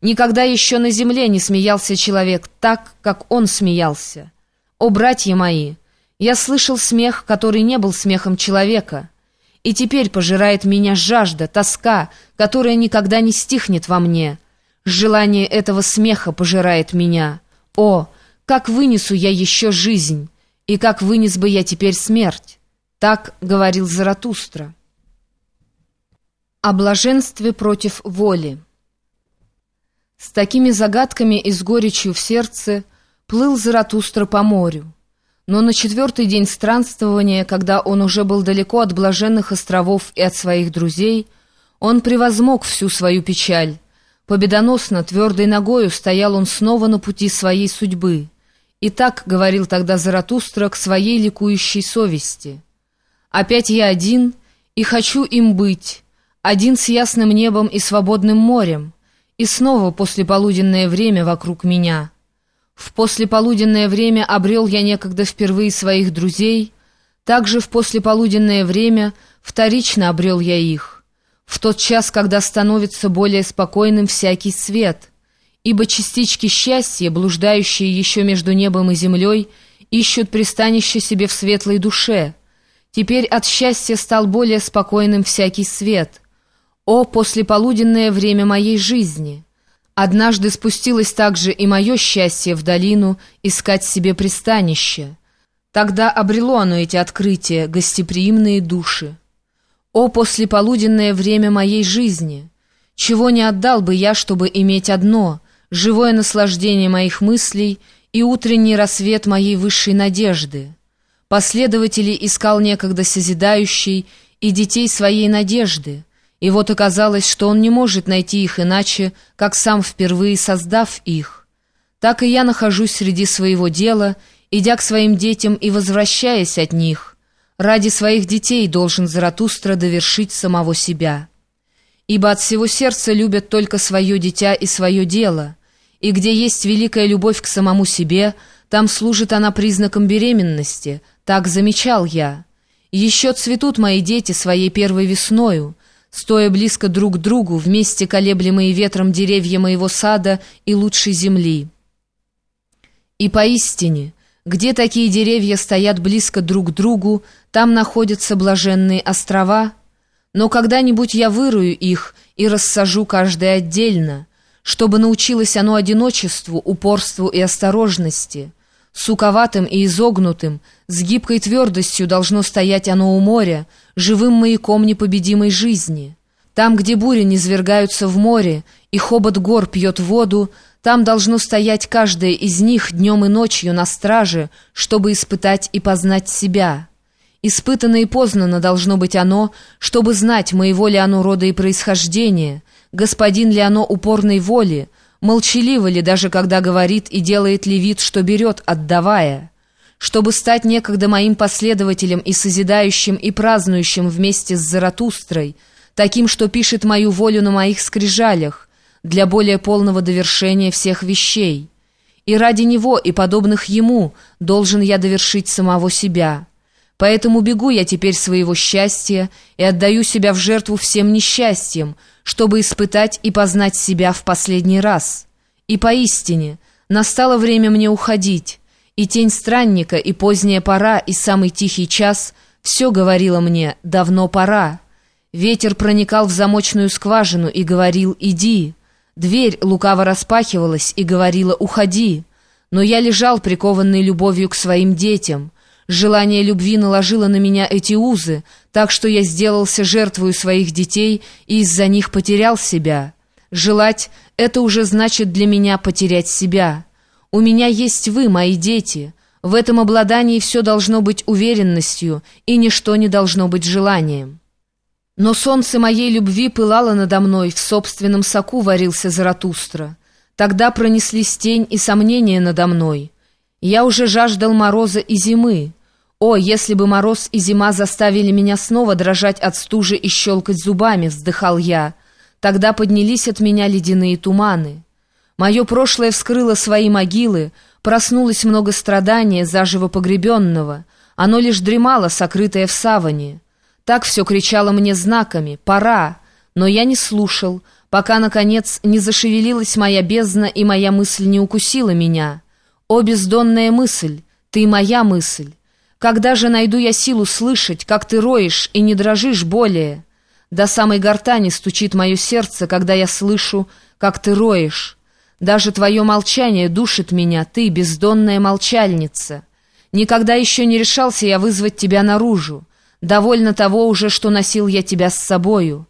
Никогда еще на земле не смеялся человек так, как он смеялся. О, братья мои, я слышал смех, который не был смехом человека, и теперь пожирает меня жажда, тоска, которая никогда не стихнет во мне. Желание этого смеха пожирает меня. О, как вынесу я еще жизнь, и как вынес бы я теперь смерть. Так говорил Заратустра. О блаженстве против воли. С такими загадками и с горечью в сердце плыл Заратустра по морю. Но на четвертый день странствования, когда он уже был далеко от блаженных островов и от своих друзей, он превозмог всю свою печаль. Победоносно, твердой ногою стоял он снова на пути своей судьбы. И так говорил тогда Заратустра к своей ликующей совести. «Опять я один, и хочу им быть, один с ясным небом и свободным морем, и снова послеполуденное время вокруг меня. В послеполуденное время обрел я некогда впервые своих друзей, также в послеполуденное время вторично обрел я их, в тот час, когда становится более спокойным всякий свет, ибо частички счастья, блуждающие еще между небом и землей, ищут пристанище себе в светлой душе. Теперь от счастья стал более спокойным всякий свет — о, послеполуденное время моей жизни! Однажды спустилось также и мое счастье в долину искать себе пристанище. Тогда обрело оно эти открытия, гостеприимные души. О, послеполуденное время моей жизни! Чего не отдал бы я, чтобы иметь одно, живое наслаждение моих мыслей и утренний рассвет моей высшей надежды. Последователей искал некогда созидающий и детей своей надежды, и вот оказалось, что он не может найти их иначе, как сам впервые создав их. Так и я нахожусь среди своего дела, идя к своим детям и возвращаясь от них. Ради своих детей должен Заратустра довершить самого себя. Ибо от всего сердца любят только свое дитя и свое дело, и где есть великая любовь к самому себе, там служит она признаком беременности, так замечал я. Еще цветут мои дети своей первой весною, стоя близко друг к другу, вместе колеблемые ветром деревья моего сада и лучшей земли. И поистине, где такие деревья стоят близко друг к другу, там находятся блаженные острова, но когда-нибудь я вырую их и рассажу каждое отдельно, чтобы научилось оно одиночеству, упорству и осторожности. Суковатым и изогнутым, с гибкой твердостью должно стоять оно у моря, живым маяком непобедимой жизни. Там, где бури низвергаются в море, и хобот гор пьет воду, там должно стоять каждое из них днем и ночью на страже, чтобы испытать и познать себя. Испытанно и познано должно быть оно, чтобы знать, моего ли оно рода и происхождения, господин ли оно упорной воли, молчаливо ли даже когда говорит и делает ли вид, что берет, отдавая. Чтобы стать некогда моим последователем и созидающим и празднующим вместе с Заратустрой, таким, что пишет мою волю на моих скрижалях, для более полного довершения всех вещей. И ради него и подобных ему должен я довершить самого себя». Поэтому бегу я теперь своего счастья и отдаю себя в жертву всем несчастьям, чтобы испытать и познать себя в последний раз. И поистине, настало время мне уходить, и тень странника, и поздняя пора, и самый тихий час все говорило мне «давно пора». Ветер проникал в замочную скважину и говорил «иди». Дверь лукаво распахивалась и говорила «уходи». Но я лежал, прикованный любовью к своим детям — Желание любви наложило на меня эти узы, так что я сделался жертвою своих детей и из-за них потерял себя. Желать — это уже значит для меня потерять себя. У меня есть вы, мои дети. В этом обладании все должно быть уверенностью, и ничто не должно быть желанием. Но солнце моей любви пылало надо мной, в собственном соку варился Заратустра. Тогда пронеслись тень и сомнения надо мной. Я уже жаждал мороза и зимы. «О, если бы мороз и зима заставили меня снова дрожать от стужи и щелкать зубами!» — вздыхал я. Тогда поднялись от меня ледяные туманы. Мое прошлое вскрыло свои могилы, проснулось много страдания, заживо погребенного. Оно лишь дремало, сокрытое в саване. Так все кричало мне знаками «Пора!» Но я не слушал, пока, наконец, не зашевелилась моя бездна и моя мысль не укусила меня. О, бездонная мысль, ты моя мысль! Когда же найду я силу слышать, как ты роешь и не дрожишь более? До самой гортани стучит мое сердце, когда я слышу, как ты роешь. Даже твое молчание душит меня, ты, бездонная молчальница. Никогда еще не решался я вызвать тебя наружу. Довольно того уже, что носил я тебя с собою.